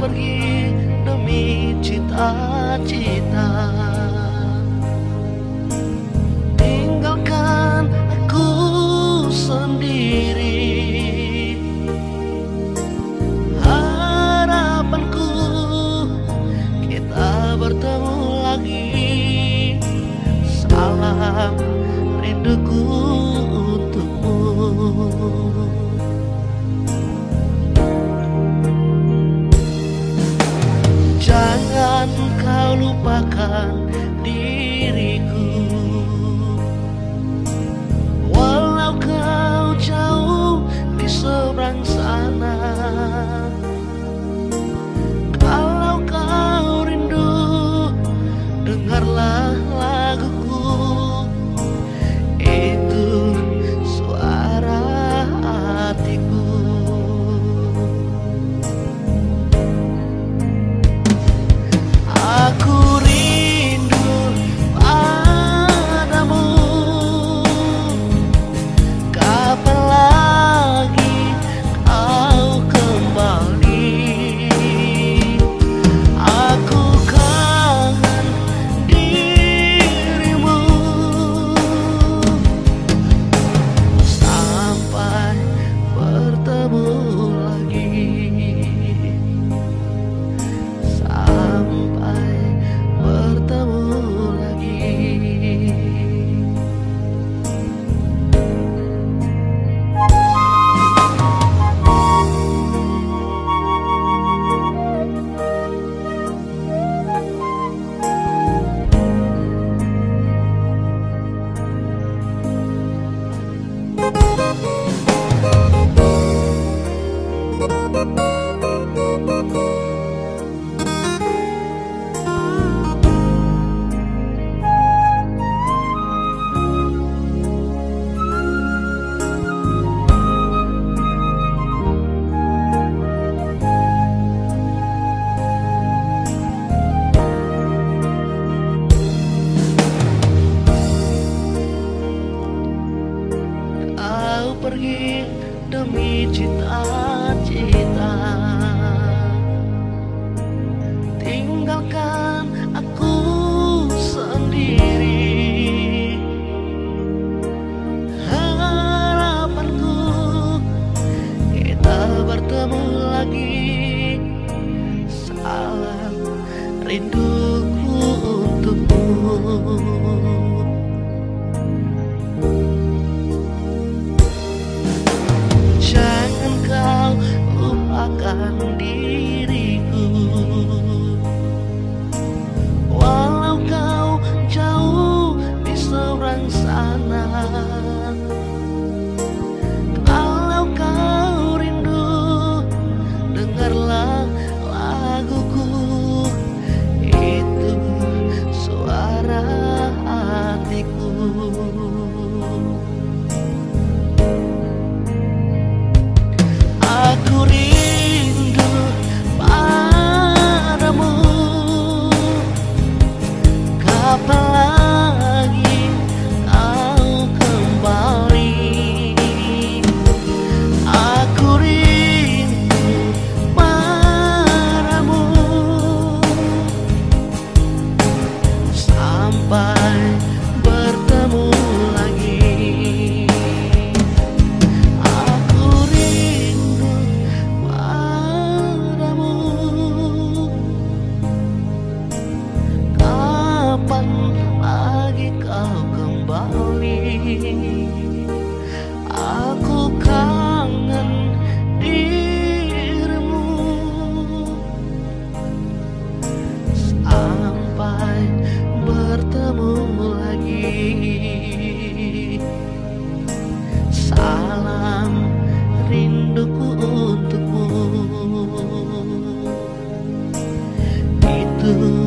pergi demi cita-cita. Tinggalkan aku sendiri. Harapanku kita bertemu lagi. Salam lupakan demi cita-cita. Tinggalkan aku sendiri. Harapanku kita bertemu lagi. Salam rinduku untukmu 啊 Bye. you.